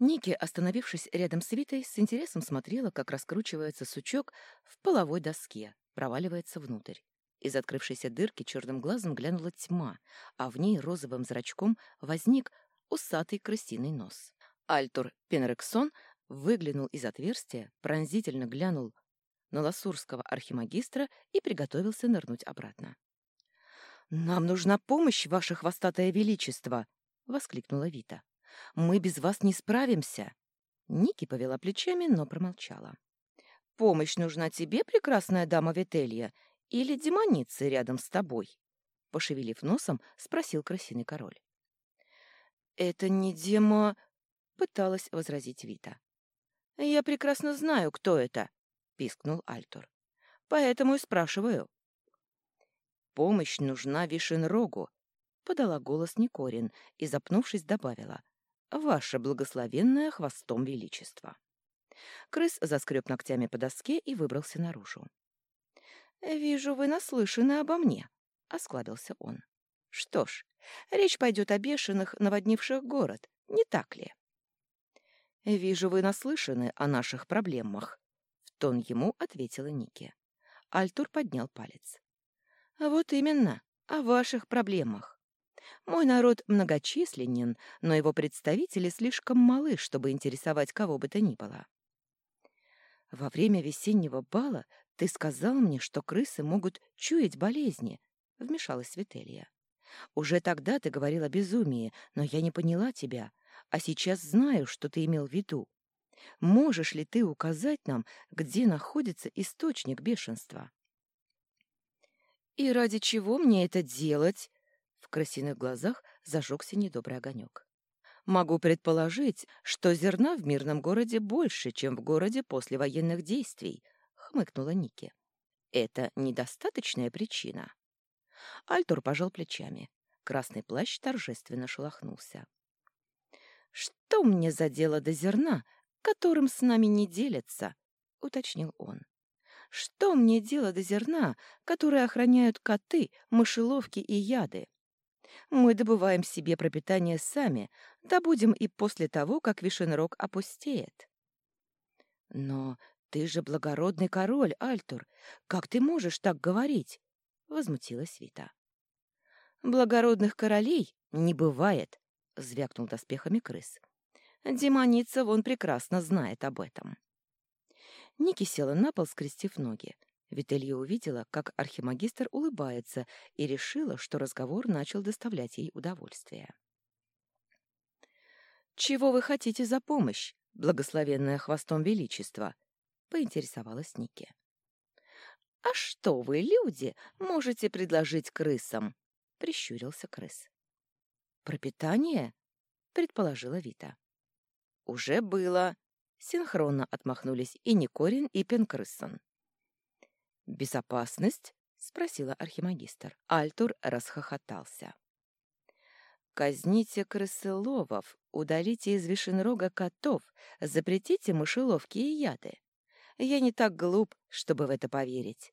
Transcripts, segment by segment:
Ники, остановившись рядом с Витой, с интересом смотрела, как раскручивается сучок в половой доске, проваливается внутрь. Из открывшейся дырки черным глазом глянула тьма, а в ней розовым зрачком возник усатый крысиный нос. Альтур Пенрексон выглянул из отверстия, пронзительно глянул на ласурского архимагистра и приготовился нырнуть обратно. «Нам нужна помощь, ваше хвостатое величество!» — воскликнула Вита. «Мы без вас не справимся!» Ники повела плечами, но промолчала. «Помощь нужна тебе, прекрасная дама Вителья, или демоницы рядом с тобой?» Пошевелив носом, спросил крысиный король. «Это не демо...» — пыталась возразить Вита. «Я прекрасно знаю, кто это», — пискнул Альтур. «Поэтому и спрашиваю». «Помощь нужна Вишенрогу», — подала голос Никорин и, запнувшись, добавила. «Ваше благословенное хвостом величество». Крыс заскреб ногтями по доске и выбрался наружу. «Вижу, вы наслышаны обо мне», — осклабился он. «Что ж, речь пойдет о бешеных, наводнивших город, не так ли?» «Вижу, вы наслышаны о наших проблемах», — в тон ему ответила Ники. Альтур поднял палец. «Вот именно, о ваших проблемах. Мой народ многочисленен, но его представители слишком малы, чтобы интересовать кого бы то ни было. Во время весеннего бала ты сказал мне, что крысы могут чуять болезни, — вмешалась Вителья. Уже тогда ты говорил о безумии, но я не поняла тебя, а сейчас знаю, что ты имел в виду. Можешь ли ты указать нам, где находится источник бешенства? И ради чего мне это делать? В крысиных глазах зажегся недобрый огонек. Могу предположить, что зерна в мирном городе больше, чем в городе после военных действий, хмыкнула Ники. Это недостаточная причина. Альтур пожал плечами. Красный плащ торжественно шелохнулся. «Что мне за дело до зерна, которым с нами не делятся?» — уточнил он. «Что мне дело до зерна, которое охраняют коты, мышеловки и яды? Мы добываем себе пропитание сами, добудем и после того, как Вишенрог опустеет». «Но ты же благородный король, Альтур. Как ты можешь так говорить?» — возмутилась Вита. «Благородных королей не бывает», — звякнул доспехами крыс. «Демоница вон прекрасно знает об этом». Ники села на пол, скрестив ноги. Вителья увидела, как архимагистр улыбается, и решила, что разговор начал доставлять ей удовольствие. «Чего вы хотите за помощь, благословенное хвостом величества?» — поинтересовалась Ники. «А что вы, люди, можете предложить крысам?» — прищурился крыс. «Пропитание?» — предположила Вита. «Уже было». Синхронно отмахнулись и Никорин, и Пенкрыссон. «Безопасность?» — спросила архимагистр. Альтур расхохотался. «Казните крысыловов, удалите из Вишенрога котов, запретите мышеловки и яды. Я не так глуп, чтобы в это поверить».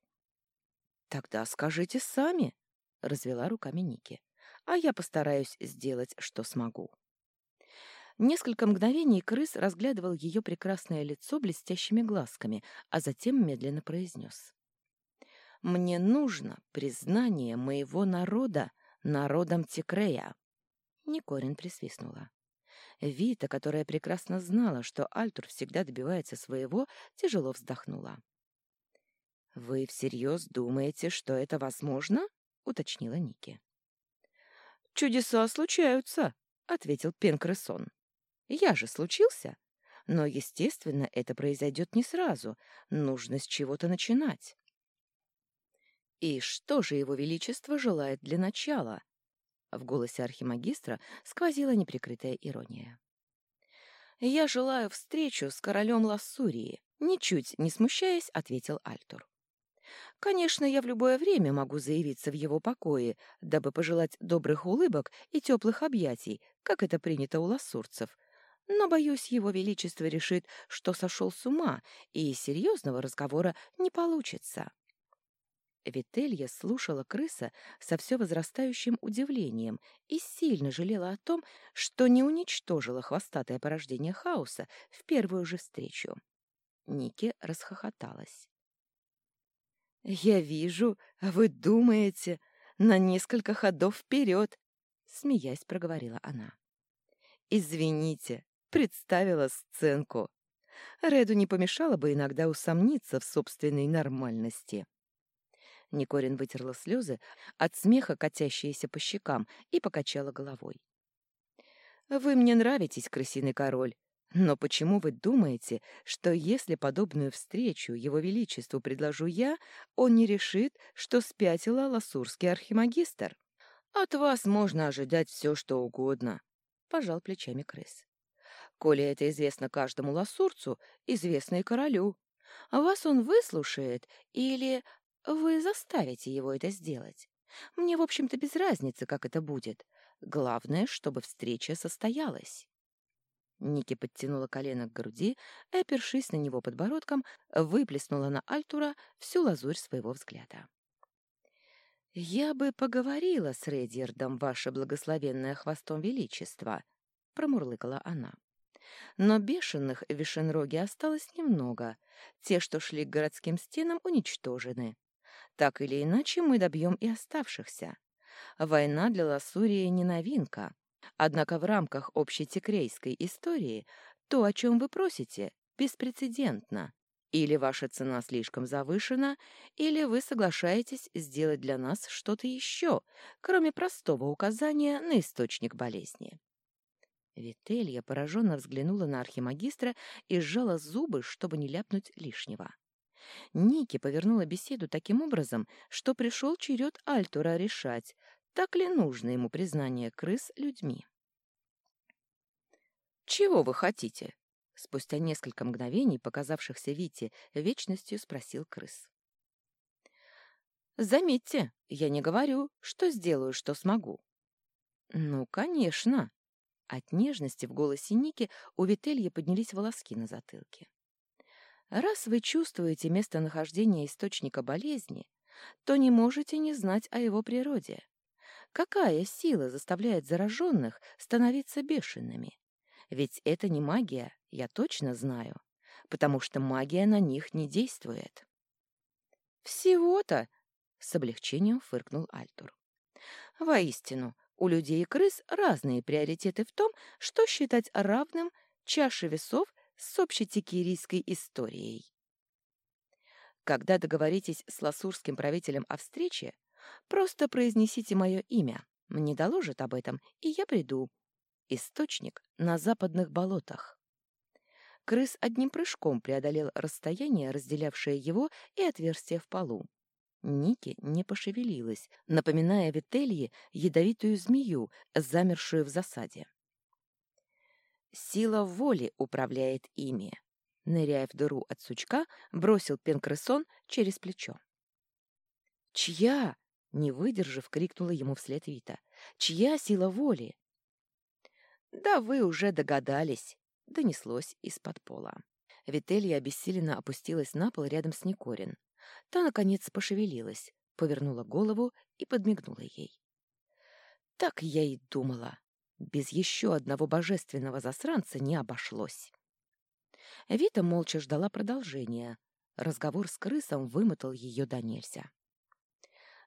«Тогда скажите сами», — развела руками Ники а я постараюсь сделать, что смогу. Несколько мгновений крыс разглядывал ее прекрасное лицо блестящими глазками, а затем медленно произнес. «Мне нужно признание моего народа народом Тикрея». Никорин присвистнула. Вита, которая прекрасно знала, что Альтур всегда добивается своего, тяжело вздохнула. «Вы всерьез думаете, что это возможно?» — уточнила Ники. «Чудеса случаются», — ответил Пенкрессон. «Я же случился. Но, естественно, это произойдет не сразу. Нужно с чего-то начинать». «И что же его величество желает для начала?» В голосе архимагистра сквозила неприкрытая ирония. «Я желаю встречу с королем Лассурии», — ничуть не смущаясь, ответил Альтур. Конечно, я в любое время могу заявиться в его покое, дабы пожелать добрых улыбок и теплых объятий, как это принято у лассурцев. Но, боюсь, его величество решит, что сошел с ума, и серьезного разговора не получится. Вителья слушала крыса со все возрастающим удивлением и сильно жалела о том, что не уничтожила хвостатое порождение хаоса в первую же встречу. Ники расхохоталась. «Я вижу, вы думаете на несколько ходов вперед!» — смеясь проговорила она. «Извините, представила сценку. Реду не помешало бы иногда усомниться в собственной нормальности». Никорин вытерла слезы от смеха, катящиеся по щекам, и покачала головой. «Вы мне нравитесь, крысиный король, но почему вы думаете, что если подобную встречу его величеству предложу я, он не решит, что спятила ласурский архимагистр? От вас можно ожидать все, что угодно», — пожал плечами крыс. «Коли это известно каждому ласурцу, известно и королю. Вас он выслушает или вы заставите его это сделать. Мне, в общем-то, без разницы, как это будет. Главное, чтобы встреча состоялась. Ники подтянула колено к груди и, опершись на него подбородком, выплеснула на Альтура всю лазурь своего взгляда. «Я бы поговорила с Редьердом, ваше благословенное хвостом величество», — промурлыкала она. Но бешеных в Вишенроге осталось немного. Те, что шли к городским стенам, уничтожены. Так или иначе мы добьем и оставшихся. Война для Лассурии не новинка. Однако в рамках общей текрейской истории то, о чем вы просите, беспрецедентно. Или ваша цена слишком завышена, или вы соглашаетесь сделать для нас что-то еще, кроме простого указания на источник болезни. Вителья пораженно взглянула на архимагистра и сжала зубы, чтобы не ляпнуть лишнего. Ники повернула беседу таким образом, что пришел черед Альтура решать, так ли нужно ему признание крыс людьми. «Чего вы хотите?» Спустя несколько мгновений, показавшихся Вите вечностью, спросил крыс. «Заметьте, я не говорю, что сделаю, что смогу». «Ну, конечно». От нежности в голосе Ники у Вительи поднялись волоски на затылке. Раз вы чувствуете местонахождение источника болезни, то не можете не знать о его природе. Какая сила заставляет зараженных становиться бешеными? Ведь это не магия, я точно знаю, потому что магия на них не действует. «Всего-то!» — с облегчением фыркнул Альтур. «Воистину, у людей и крыс разные приоритеты в том, что считать равным чаши весов с общетекирийской историей. Когда договоритесь с ласурским правителем о встрече, просто произнесите мое имя, мне доложат об этом, и я приду. Источник на западных болотах. Крыс одним прыжком преодолел расстояние, разделявшее его и отверстие в полу. Ники не пошевелилась, напоминая Вителье ядовитую змею, замершую в засаде. Сила воли управляет ими. Ныряя в дыру от сучка, бросил пенкрессон через плечо. «Чья?» — не выдержав, крикнула ему вслед Вита. «Чья сила воли?» «Да вы уже догадались», — донеслось из-под пола. Вителья обессиленно опустилась на пол рядом с Никорин. Та, наконец, пошевелилась, повернула голову и подмигнула ей. «Так я и думала. Без еще одного божественного засранца не обошлось. Вита молча ждала продолжения. Разговор с крысом вымотал ее до нельзя.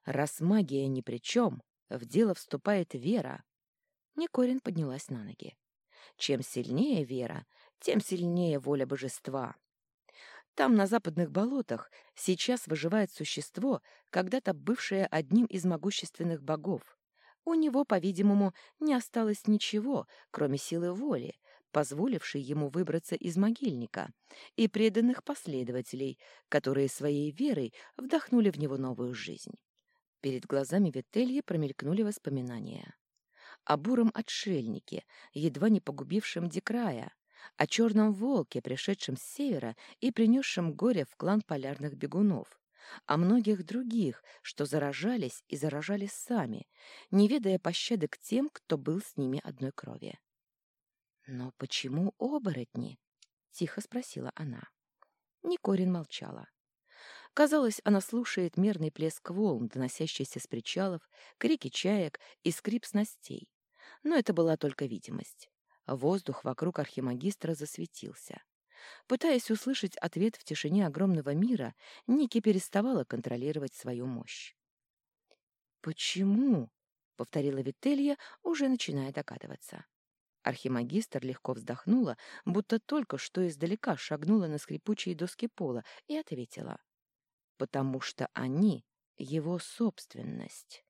«Раз магия ни при чем, в дело вступает вера». Никорин поднялась на ноги. «Чем сильнее вера, тем сильнее воля божества. Там, на западных болотах, сейчас выживает существо, когда-то бывшее одним из могущественных богов. У него, по-видимому, не осталось ничего, кроме силы воли, позволившей ему выбраться из могильника, и преданных последователей, которые своей верой вдохнули в него новую жизнь. Перед глазами Вительи промелькнули воспоминания. О буром отшельнике, едва не погубившем Декрая, о черном волке, пришедшем с севера и принесшем горе в клан полярных бегунов, о многих других, что заражались и заражались сами, не ведая пощады к тем, кто был с ними одной крови. «Но почему оборотни?» — тихо спросила она. Никорин молчала. Казалось, она слушает мерный плеск волн, доносящийся с причалов, крики чаек и скрип снастей. Но это была только видимость. Воздух вокруг архимагистра засветился. Пытаясь услышать ответ в тишине огромного мира, Ники переставала контролировать свою мощь. «Почему?» — повторила Вителья, уже начиная догадываться. Архимагистр легко вздохнула, будто только что издалека шагнула на скрипучие доски пола и ответила. «Потому что они — его собственность».